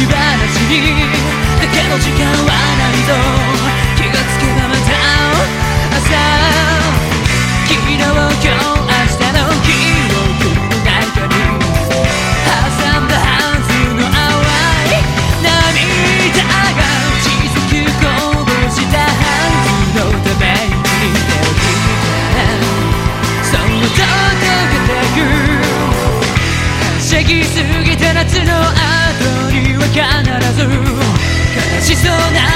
you got. の後